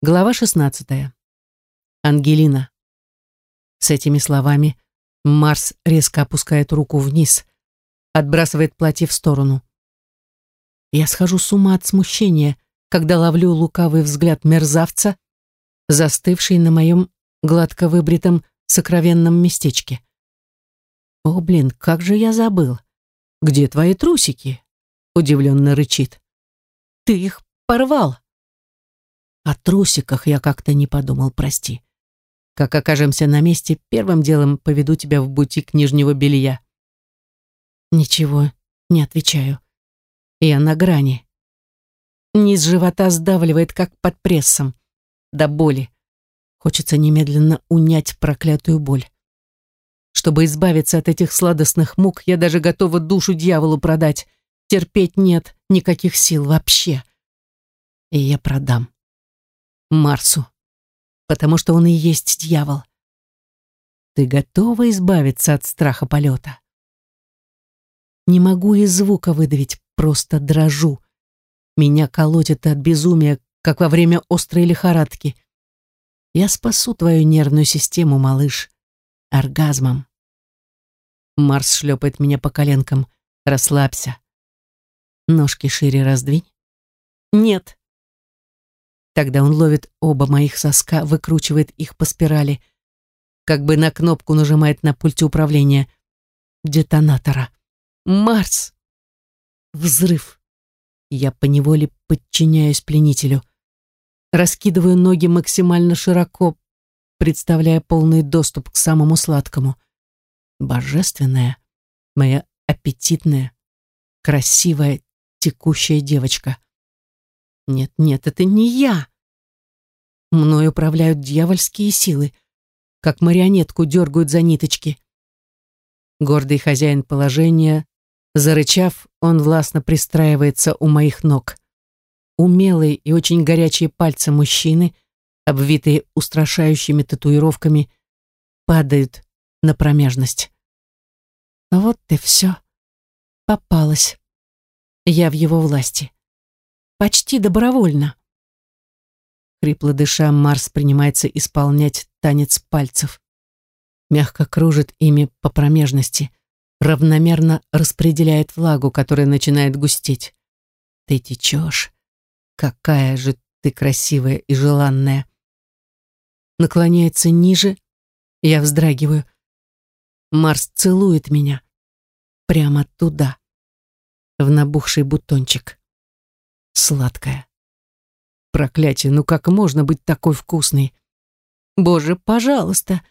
Глава 16. Ангелина. С этими словами Марс резко опускает руку вниз, отбрасывает платье в сторону. Я схожу с ума от смущения, когда ловлю лукавый взгляд мерзавца, застывший на моем гладко выбритом сокровенном местечке. «О, блин, как же я забыл! Где твои трусики?» Удивленно рычит. «Ты их порвал!» О трусиках я как-то не подумал, прости. Как окажемся на месте, первым делом поведу тебя в бутик нижнего белья. Ничего, не отвечаю. Я на грани. Низ живота сдавливает, как под прессом. До боли. Хочется немедленно унять проклятую боль. Чтобы избавиться от этих сладостных мук, я даже готова душу дьяволу продать. Терпеть нет никаких сил вообще. И я продам. Марсу, потому что он и есть дьявол. Ты готова избавиться от страха полета? Не могу и звука выдавить, просто дрожу. Меня колотит от безумия, как во время острой лихорадки. Я спасу твою нервную систему, малыш, оргазмом. Марс шлепает меня по коленкам. Расслабься. Ножки шире раздвинь. Нет. Тогда он ловит оба моих соска, выкручивает их по спирали, как бы на кнопку нажимает на пульте управления детонатора. Марс! Взрыв. Я поневоле подчиняюсь пленителю. Раскидываю ноги максимально широко, представляя полный доступ к самому сладкому. Божественная, моя аппетитная, красивая, текущая девочка. Нет, нет, это не я. Мной управляют дьявольские силы, как марионетку дергают за ниточки. Гордый хозяин положения, зарычав, он властно пристраивается у моих ног. Умелые и очень горячие пальцы мужчины, обвитые устрашающими татуировками, падают на промежность. Вот ты все. Попалась. Я в его власти. Почти добровольно. Хрипло дыша, Марс принимается исполнять танец пальцев. Мягко кружит ими по промежности, равномерно распределяет влагу, которая начинает густеть. Ты течешь. Какая же ты красивая и желанная. Наклоняется ниже, я вздрагиваю. Марс целует меня. Прямо туда, в набухший бутончик сладкая. Проклятие, ну как можно быть такой вкусной? Боже, пожалуйста.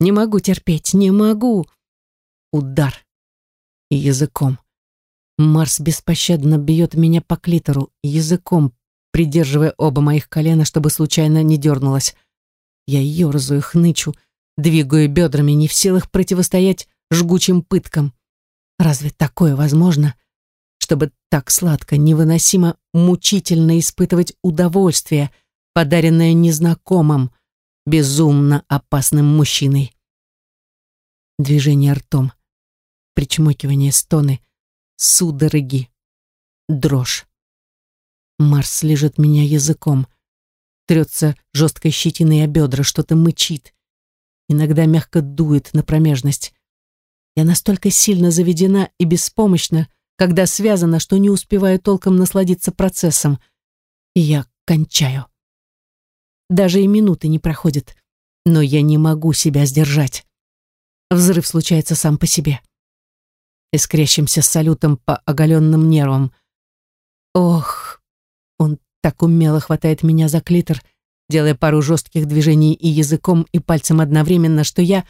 Не могу терпеть, не могу. Удар. Языком. Марс беспощадно бьет меня по клитору, языком, придерживая оба моих колена, чтобы случайно не дернулась. Я ерзаю, хнычу, двигаю бедрами, не в силах противостоять жгучим пыткам. Разве такое возможно? Чтобы так сладко, невыносимо мучительно испытывать удовольствие, подаренное незнакомым, безумно опасным мужчиной. Движение ртом, причмокивание стоны, судороги, дрожь. Марс лежит меня языком, трется жесткой щетиной о бедра, что-то мычит, иногда мягко дует на промежность. Я настолько сильно заведена и беспомощна, когда связано, что не успеваю толком насладиться процессом. И я кончаю. Даже и минуты не проходит, но я не могу себя сдержать. Взрыв случается сам по себе. Искрящимся салютом по оголенным нервам. Ох, он так умело хватает меня за клитор, делая пару жестких движений и языком, и пальцем одновременно, что я...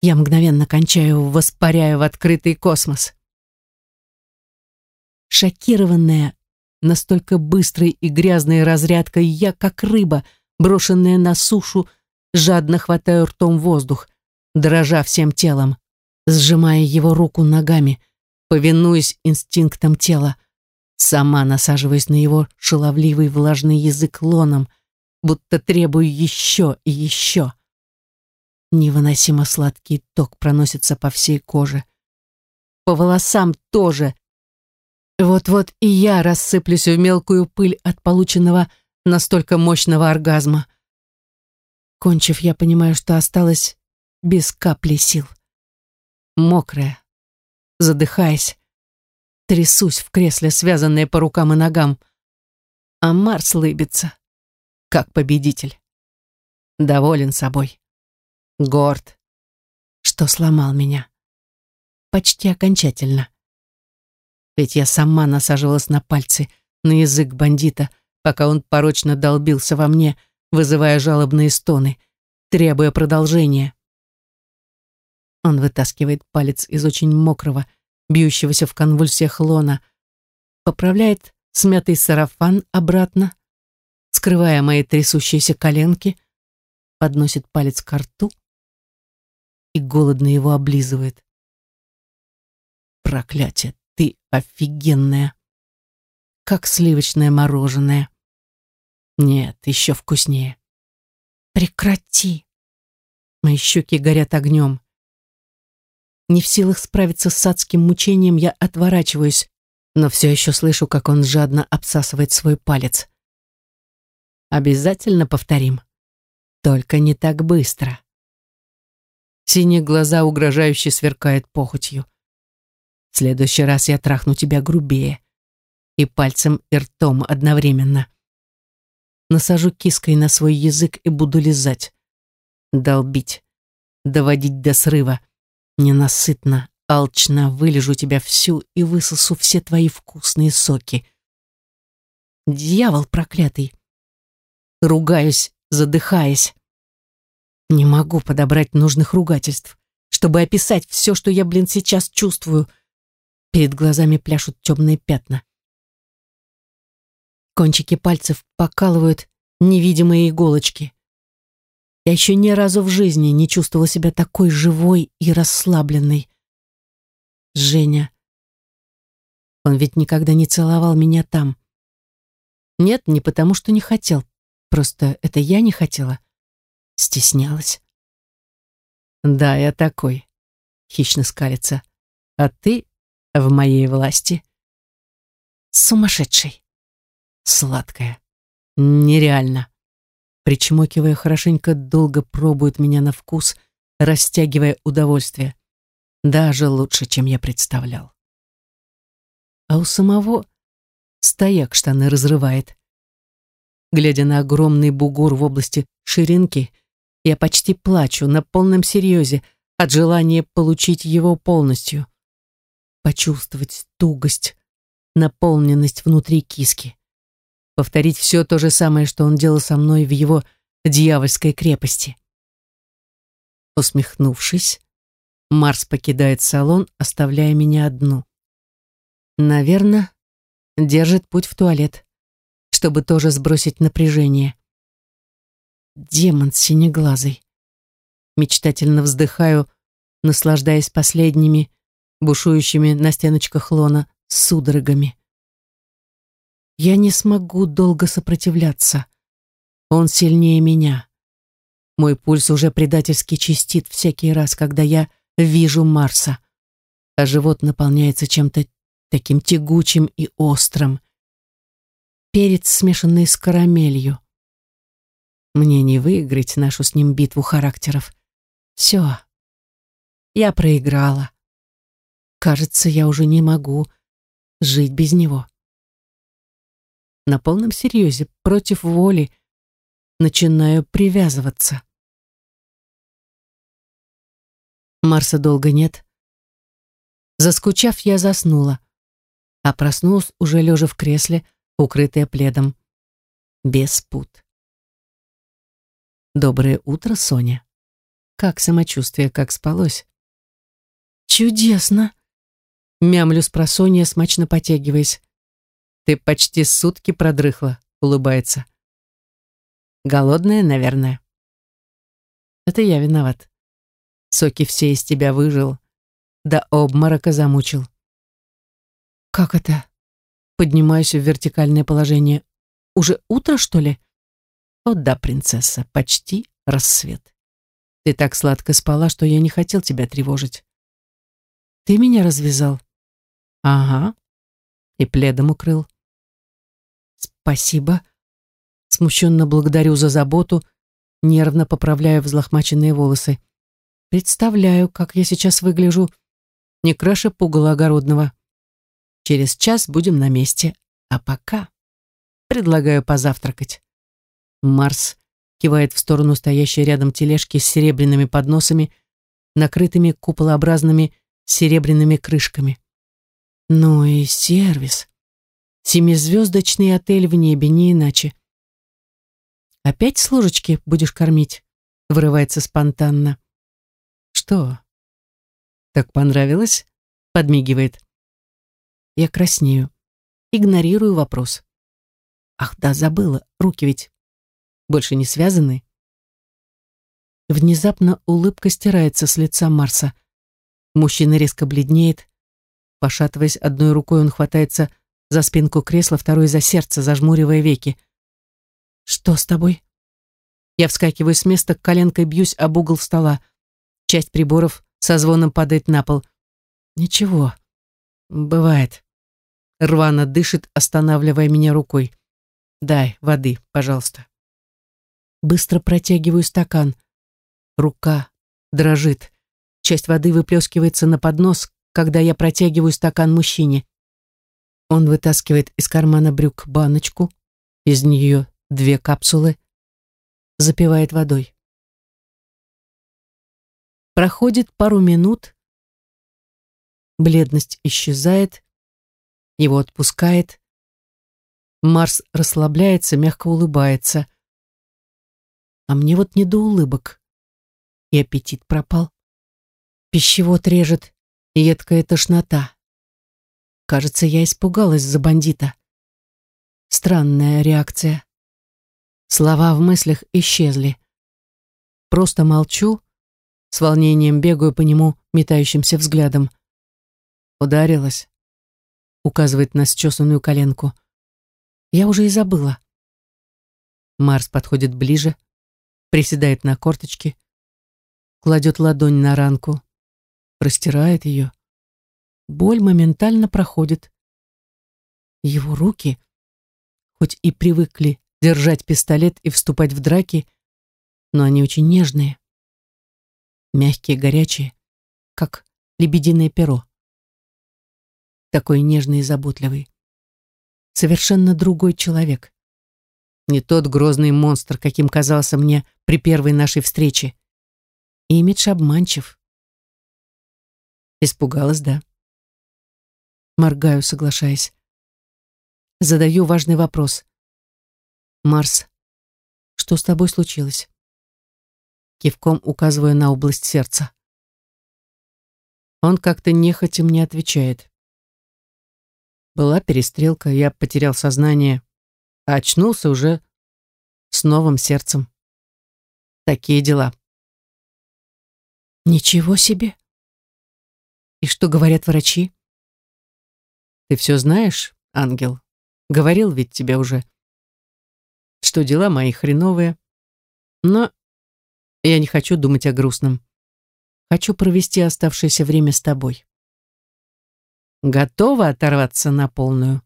Я мгновенно кончаю, воспаряю в открытый космос. Шокированная настолько быстрой и грязной разрядкой, я, как рыба, брошенная на сушу, жадно хватаю ртом воздух, дрожа всем телом, сжимая его руку ногами, повинуясь инстинктам тела, сама насаживаясь на его шаловливый влажный язык лоном, будто требую еще и еще. Невыносимо сладкий ток проносится по всей коже. По волосам тоже, вот-вот и я рассыплюсь в мелкую пыль от полученного настолько мощного оргазма. Кончив, я понимаю, что осталась без капли сил. Мокрая, задыхаясь, трясусь в кресле, связанная по рукам и ногам. А Марс лыбится, как победитель. Доволен собой. Горд, что сломал меня. Почти окончательно. Ведь я сама насаживалась на пальцы, на язык бандита, пока он порочно долбился во мне, вызывая жалобные стоны, требуя продолжения. Он вытаскивает палец из очень мокрого, бьющегося в конвульсиях лона, поправляет смятый сарафан обратно, скрывая мои трясущиеся коленки, подносит палец к рту и голодно его облизывает. Проклятие, ты офигенная! Как сливочное мороженое. Нет, еще вкуснее. Прекрати! Мои щеки горят огнем. Не в силах справиться с адским мучением, я отворачиваюсь, но все еще слышу, как он жадно обсасывает свой палец. Обязательно повторим. Только не так быстро. Синие глаза угрожающе сверкают похотью. Следующий раз я трахну тебя грубее. И пальцем, и ртом одновременно. Насажу киской на свой язык и буду лизать. Долбить. Доводить до срыва. Ненасытно, алчно вылежу тебя всю и высосу все твои вкусные соки. Дьявол проклятый. Ругаюсь, задыхаясь. Не могу подобрать нужных ругательств, чтобы описать все, что я, блин, сейчас чувствую. Перед глазами пляшут темные пятна. Кончики пальцев покалывают невидимые иголочки. Я еще ни разу в жизни не чувствовала себя такой живой и расслабленной. Женя. Он ведь никогда не целовал меня там. Нет, не потому что не хотел. Просто это я не хотела. Стеснялась. Да, я такой. Хищно скалится. А ты в моей власти. Сумасшедший. Сладкая. Нереально причмокивая хорошенько, долго пробует меня на вкус, растягивая удовольствие. Даже лучше, чем я представлял. А у самого стояк штаны разрывает. Глядя на огромный бугор в области ширинки, я почти плачу на полном серьезе от желания получить его полностью. Почувствовать тугость, наполненность внутри киски повторить все то же самое, что он делал со мной в его дьявольской крепости. Усмехнувшись, Марс покидает салон, оставляя меня одну. Наверное, держит путь в туалет, чтобы тоже сбросить напряжение. Демон синеглазый. Мечтательно вздыхаю, наслаждаясь последними, бушующими на стеночках лона, судорогами. Я не смогу долго сопротивляться. Он сильнее меня. Мой пульс уже предательски чистит всякий раз, когда я вижу Марса, а живот наполняется чем-то таким тягучим и острым. Перец, смешанный с карамелью. Мне не выиграть нашу с ним битву характеров. Все. Я проиграла. Кажется, я уже не могу жить без него на полном серьезе, против воли, начинаю привязываться. Марса долго нет. Заскучав, я заснула, а проснулась уже лежа в кресле, укрытая пледом. Без пут. Доброе утро, Соня. Как самочувствие, как спалось? Чудесно! Мямлю с просонья, смачно потягиваясь. Ты почти сутки продрыхла, улыбается. Голодная, наверное. Это я виноват. Соки все из тебя выжил, до обморока замучил. Как это? Поднимаюсь в вертикальное положение. Уже утро, что ли? О да, принцесса, почти рассвет. Ты так сладко спала, что я не хотел тебя тревожить. Ты меня развязал? Ага. И пледом укрыл. Спасибо. Смущенно благодарю за заботу, нервно поправляю взлохмаченные волосы. Представляю, как я сейчас выгляжу, не краше пугала огородного. Через час будем на месте, а пока предлагаю позавтракать. Марс кивает в сторону стоящей рядом тележки с серебряными подносами, накрытыми куполообразными серебряными крышками. Ну и сервис. Семизвездочный отель в небе, не иначе. «Опять с ложечки будешь кормить?» — вырывается спонтанно. «Что?» «Так понравилось?» — подмигивает. Я краснею. Игнорирую вопрос. «Ах да, забыла, руки ведь больше не связаны?» Внезапно улыбка стирается с лица Марса. Мужчина резко бледнеет. Пошатываясь одной рукой, он хватается за спинку кресла, второй за сердце, зажмуривая веки. «Что с тобой?» Я вскакиваю с места, коленкой бьюсь об угол стола. Часть приборов со звоном падает на пол. «Ничего. Бывает». Рвано дышит, останавливая меня рукой. «Дай воды, пожалуйста». Быстро протягиваю стакан. Рука дрожит. Часть воды выплескивается на поднос, когда я протягиваю стакан мужчине. Он вытаскивает из кармана брюк баночку, из нее две капсулы, запивает водой. Проходит пару минут, бледность исчезает, его отпускает. Марс расслабляется, мягко улыбается. А мне вот не до улыбок и аппетит пропал. Пищевод режет, и едкая тошнота. Кажется, я испугалась за бандита. Странная реакция. Слова в мыслях исчезли. Просто молчу, с волнением бегаю по нему метающимся взглядом. Ударилась. Указывает на счесанную коленку. Я уже и забыла. Марс подходит ближе, приседает на корточки, кладет ладонь на ранку, растирает ее. Боль моментально проходит. Его руки, хоть и привыкли держать пистолет и вступать в драки, но они очень нежные. Мягкие, горячие, как лебединое перо. Такой нежный и заботливый. Совершенно другой человек. Не тот грозный монстр, каким казался мне при первой нашей встрече. Имидж обманчив. Испугалась, да? Моргаю, соглашаясь. Задаю важный вопрос. Марс, что с тобой случилось? Кивком указываю на область сердца. Он как-то нехотя мне отвечает. Была перестрелка, я потерял сознание, а очнулся уже с новым сердцем. Такие дела. Ничего себе! И что говорят врачи? Ты все знаешь, ангел? Говорил ведь тебе уже, что дела мои хреновые. Но я не хочу думать о грустном. Хочу провести оставшееся время с тобой. Готова оторваться на полную?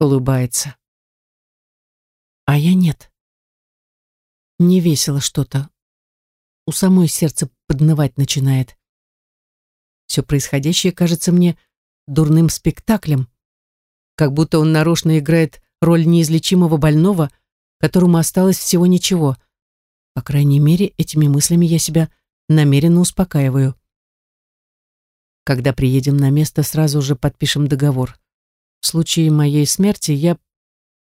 Улыбается. А я нет. Не весело что-то, у самой сердце поднывать начинает. Все происходящее кажется мне дурным спектаклем, как будто он нарочно играет роль неизлечимого больного, которому осталось всего ничего. По крайней мере, этими мыслями я себя намеренно успокаиваю. Когда приедем на место, сразу же подпишем договор. В случае моей смерти я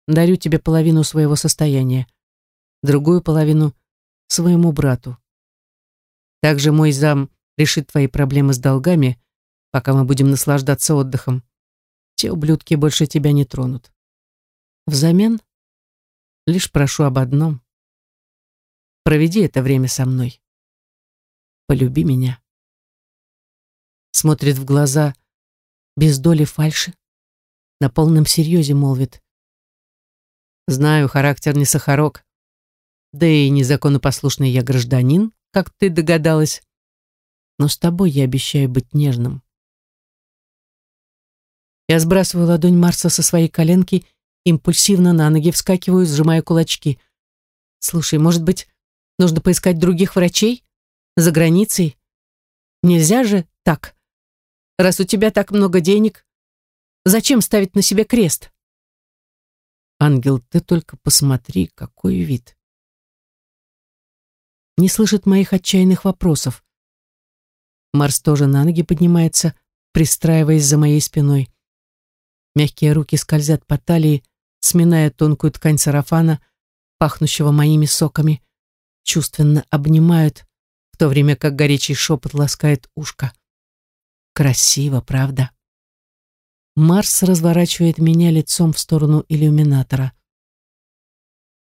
дарю тебе половину своего состояния, другую половину своему брату. Также мой зам решит твои проблемы с долгами, пока мы будем наслаждаться отдыхом. Те ублюдки больше тебя не тронут. Взамен лишь прошу об одном. Проведи это время со мной. Полюби меня. Смотрит в глаза без доли фальши, на полном серьезе молвит. Знаю, характер не сахарок, да и незаконопослушный я гражданин, как ты догадалась. Но с тобой я обещаю быть нежным. Я сбрасываю ладонь Марса со своей коленки импульсивно на ноги вскакиваю, сжимая кулачки. Слушай, может быть, нужно поискать других врачей? За границей? Нельзя же так. Раз у тебя так много денег, зачем ставить на себе крест? Ангел, ты только посмотри, какой вид. Не слышит моих отчаянных вопросов. Марс тоже на ноги поднимается, пристраиваясь за моей спиной. Мягкие руки скользят по талии, сминая тонкую ткань сарафана, пахнущего моими соками, чувственно обнимают, в то время как горячий шепот ласкает ушко. Красиво, правда? Марс разворачивает меня лицом в сторону иллюминатора.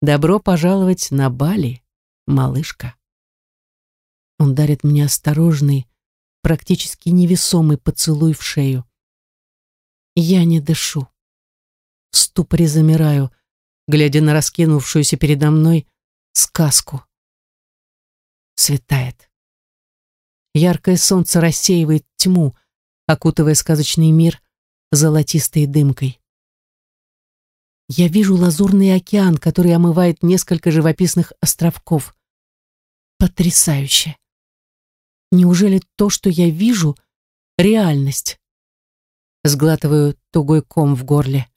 «Добро пожаловать на Бали, малышка». Он дарит мне осторожный, практически невесомый поцелуй в шею. Я не дышу. В ступоре замираю, глядя на раскинувшуюся передо мной сказку. Светает. Яркое солнце рассеивает тьму, окутывая сказочный мир золотистой дымкой. Я вижу лазурный океан, который омывает несколько живописных островков. Потрясающе! Неужели то, что я вижу, реальность? Сглатываю тугой ком в горле.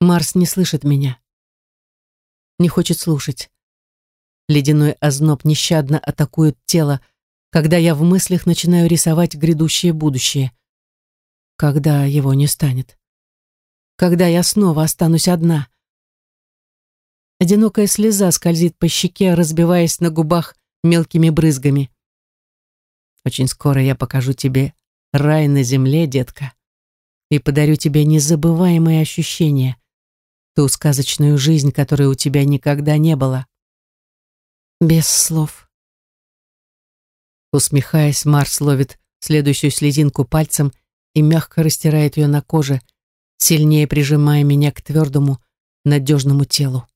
Марс не слышит меня. Не хочет слушать. Ледяной озноб нещадно атакует тело, когда я в мыслях начинаю рисовать грядущее будущее когда его не станет. Когда я снова останусь одна. Одинокая слеза скользит по щеке, разбиваясь на губах мелкими брызгами. Очень скоро я покажу тебе рай на земле, детка, и подарю тебе незабываемые ощущения, ту сказочную жизнь, которой у тебя никогда не было. Без слов. Усмехаясь, Марс ловит следующую слезинку пальцем и мягко растирает ее на коже, сильнее прижимая меня к твердому, надежному телу.